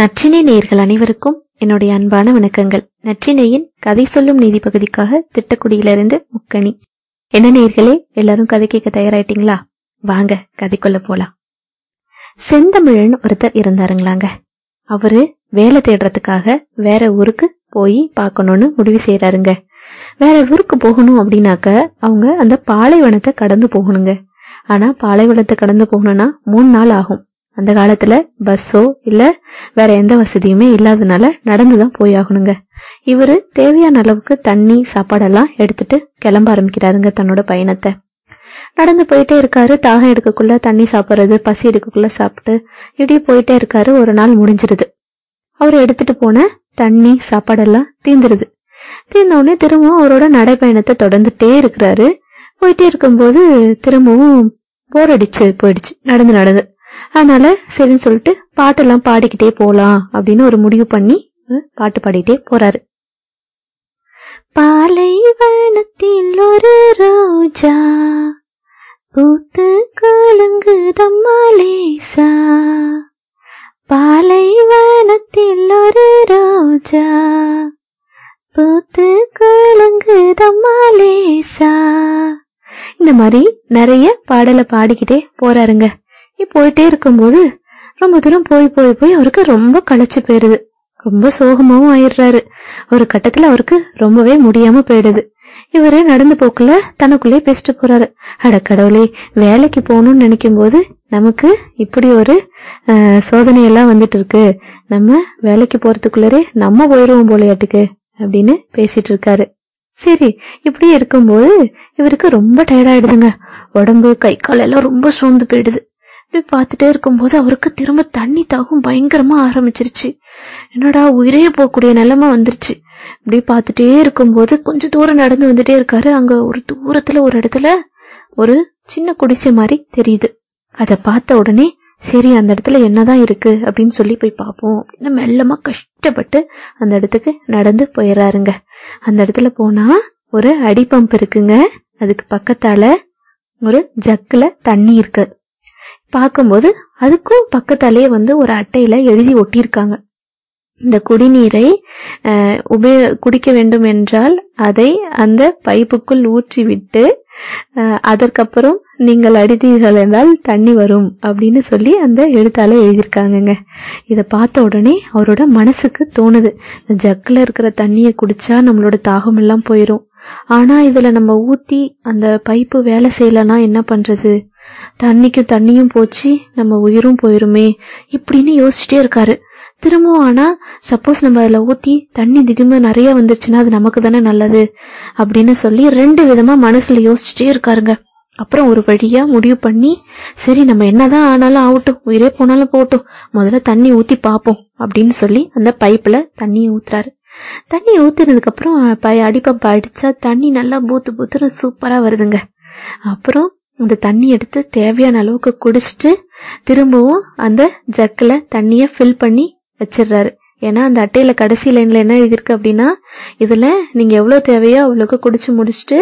நற்றினை நேர்கள் அனைவருக்கும் என்னுடைய அன்பான வணக்கங்கள். நற்றினையின் கதை சொல்லும் நீதி பகுதிக்காக திட்டக்குடியிலிருந்து முக்கணி என்ன நேர்களே எல்லாரும் கதை கேட்க தயாராயிட்டீங்களா? வாங்க கதைக்குள்ள போலாம். செந்தமிழன் ஒருத்தர் இருந்தாருங்களாங்க. அவரு வேலை தேடுறதுக்காக வேற ஊருக்கு போய் பார்க்கணும்னு முடிவு செய்யறாருங்க வேற ஊருக்கு போகணும் அப்படின்னாக்க அவங்க அந்த பாலைவனத்தை கடந்து போகணுங்க. ஆனா பாலைவனத்தை கடந்து போகணும்னா மூணு நாள் ஆகும். அந்த காலத்துல பஸ்ஸோ இல்ல வேற எந்த வசதியுமே இல்லாதனால நடந்துதான் போய் ஆகணுங்க இவரு தேவையான அளவுக்கு தண்ணி சாப்பாடெல்லாம் எடுத்துட்டு கிளம்ப ஆரம்பிக்கிறாருங்க தன்னோட பயணத்தை. நடந்து போயிட்டே இருக்காரு. தாகம் எடுக்கக்குள்ள தண்ணி சாப்பிடுறது பசி எடுக்கக்குள்ள சாப்பிட்டு இப்படியே போயிட்டே இருக்காரு. ஒரு நாள் முடிஞ்சிருது. அவர் எடுத்துட்டு போன தண்ணி சாப்பாடெல்லாம் தீந்துருது. தீர்ந்த உடனே திரும்பவும் அவரோட நடைப்பயணத்தை தொடர்ந்துட்டே இருக்கிறாரு. போயிட்டே இருக்கும்போது திரும்பவும் போர் அடிச்சு போயிடுச்சு. நடந்து நடந்து. அதனால சரின்னு சொல்லிட்டு பாட்டெல்லாம் பாடிக்கிட்டே போலாம் அப்படின்னு ஒரு முடிவு பண்ணி பாட்டு பாடிட்டே போறாரு. பாலைவனத்தில் ஒரு ரோஜா பூத்து கலங்குதம்மாலேசா பாலைவனத்தில் ஒரு ரோஜா பூத்து கலங்குதம்மாலேசா இந்த மாதிரி நிறைய பாடலை பாடிக்கிட்டே போறாருங்க. போயிட்டே இருக்கும்போது ரொம்ப தூரம் போய் போய் போய் அவருக்கு ரொம்ப களைச்சு போயிருது ரொம்ப சோகமாவும் ஆயிடுறாரு. ஒரு கட்டத்துல அவருக்கு ரொம்பவே முடியாம போயிடுது. இவரு நடந்து போக்குல தனக்குள்ளே பேசிட்டு போறாரு. அட கடவுளே வேலைக்கு போகணும்னு நினைக்கும் போது நமக்கு இப்படி ஒரு சோதனையெல்லாம் சோதனை எல்லாம் வந்துட்டு இருக்கு. நம்ம வேலைக்கு போறதுக்குள்ளரே நம்ம போயிருவோம் போலையாட்டுக்கு அப்படின்னு பேசிட்டு இருக்காரு. சரி இப்படி இருக்கும்போது இவருக்கு ரொம்ப டயர்டாயிடுதுங்க உடம்பு கை கால் எல்லாம் ரொம்ப சோர்ந்து போயிடுது. இப்படி பார்த்துட்டே இருக்கும்போது அவருக்கு திரும்ப தண்ணி தாகம் பயங்கரமா ஆரம்பிச்சிருச்சு. என்னடா உயிரே போகக்கூடிய நிலைமை வந்துருச்சு. இப்படி பார்த்துட்டே இருக்கும்போது கொஞ்சம் தூரம் நடந்து வந்துட்டே இருக்காரு. அங்க ஒரு தூரத்துல ஒரு இடத்துல ஒரு சின்ன குடிசை மாதிரி தெரியுது. அத பார்த்த உடனே சரி அந்த இடத்துல என்னதான் இருக்கு அப்படின்னு சொல்லி போய் பார்ப்போம் அப்படின்னு மெல்லமா கஷ்டப்பட்டு அந்த இடத்துக்கு நடந்து போயிடுறாருங்க அந்த இடத்துல போனா ஒரு அடி பம்ப் இருக்குங்க. அதுக்கு பக்கத்தால ஒரு ஜக்குல தண்ணி இருக்கு. பார்க்கும்போது அதுக்கும் பக்கத்தாலே வந்து ஒரு அட்டையில எழுதி ஒட்டியிருக்காங்க. இந்த குடிநீரை உபயோ குடிக்க வேண்டும் என்றால் அதை அந்த பைப்புக்குள் ஊற்றி விட்டு அதற்கப்புறம் நீங்கள் அடித்தீர்கள் என்றால் தண்ணி வரும் அப்படின்னு சொல்லி அந்த எழுத்தால எழுதியிருக்காங்கங்க. இதை பார்த்த உடனே அவரோட மனசுக்கு தோணுது. இந்த ஜக்கில் இருக்கிற தண்ணியை குடிச்சா நம்மளோட தாகம் எல்லாம் போயிடும் ஆனா இதுல நம்ம ஊத்தி அந்த பைப்பு வேலை செய்யலன்னா என்ன பண்றது? தண்ணிக்கும் தண்ணியும் போச்சு நம்ம உயிரும் போயிருமே இப்படின்னு யோசிச்சுட்டே இருக்காரு. திரும்பவும் ஆனா சப்போஸ் நம்ம அதுல ஊத்தி தண்ணி திடீர்னு நிறைய வந்துருச்சுன்னா அது நமக்கு தானே நல்லது அப்படின்னு சொல்லி ரெண்டு விதமா மனசுல யோசிச்சுட்டே இருக்காருங்க. அப்புறம் ஒரு வழியா முடிவு பண்ணி சரி நம்ம என்னதான் ஆனாலும் ஆகட்டும் உயிரே போனாலும் போகட்டும் முதல்ல தண்ணி ஊத்தி பார்ப்போம் அப்படின்னு சொல்லி அந்த பைப்ல தண்ணியை ஊத்துறாரு. தண்ணி ஊத்துனதுக்கு அப்புறம் பை அடிச்சா தண்ணி நல்லா பூத்து பூத்துன்னு சூப்பரா வருதுங்க. அப்புறம் அந்த தண்ணி எடுத்து தேவையான அளவுக்கு குடிச்சிட்டு திரும்பவும் அந்த ஜக்கில் தண்ணிய ஃபில் பண்ணி வச்சிடுறாரு. ஏன்னா அந்த அட்டையில கடைசி லைன்ல என்ன எழுதியிருக்கு அப்படின்னா இதுல நீங்க எவ்வளவு தேவையோ அவ்வளோக்கு குடிச்சு முடிச்சுட்டு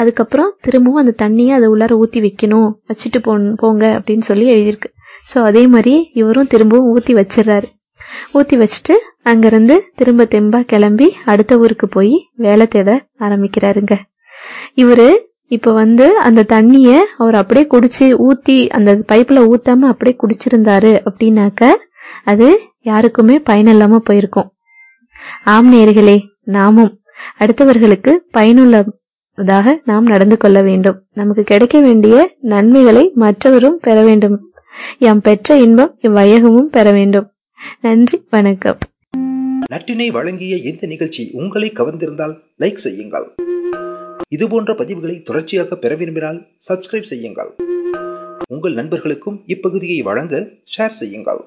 அதுக்கப்புறம் திரும்பவும் அந்த தண்ணியை அதை உள்ளார ஊத்தி வைக்கணும். வச்சுட்டு போ போங்க அப்படின்னு சொல்லி எழுதியிருக்கு. ஸோ அதே மாதிரி இவரும் திரும்பவும் ஊத்தி வச்சிடுறாரு. ஊத்தி வச்சுட்டு அங்கிருந்து திரும்ப தெம்பா கிளம்பி அடுத்த ஊருக்கு போய் வேலை தேட ஆரம்பிக்கிறாருங்க. இவரு இப்போ வந்து அந்த தண்ணிய அவர் அப்படியே குடிச்சு ஊத்தி அந்த பைப்ல ஊத்தாம அப்படியே குடிச்சிருந்தாரு அப்படின்னாக்க அது யாருக்குமே பயனில்லாம போயிருக்கும். ஆம் நேர்களே நாமும் அடுத்தவர்களுக்கு பயனுள்ளதாக நாம் நடந்து கொள்ள வேண்டும். நமக்கு கிடைக்க வேண்டிய நன்மைகளை மற்றவரும் பெற வேண்டும். எம் பெற்ற இன்பம் இவ்வையகமும் பெற வேண்டும். நன்றி வணக்கம். நட்டினை வழங்கிய இந்த நிகழ்ச்சி உங்களை கவர்ந்திருந்தால் லைக் செய்யுங்கள். இதுபோன்ற பதிவுகளை தொடர்ச்சியாக பெற விரும்பினால் சப்ஸ்கிரைப் செய்யுங்கள். உங்கள் நண்பர்களுக்கும் இப்பகுதியை வழங்க ஷேர் செய்யுங்கள்.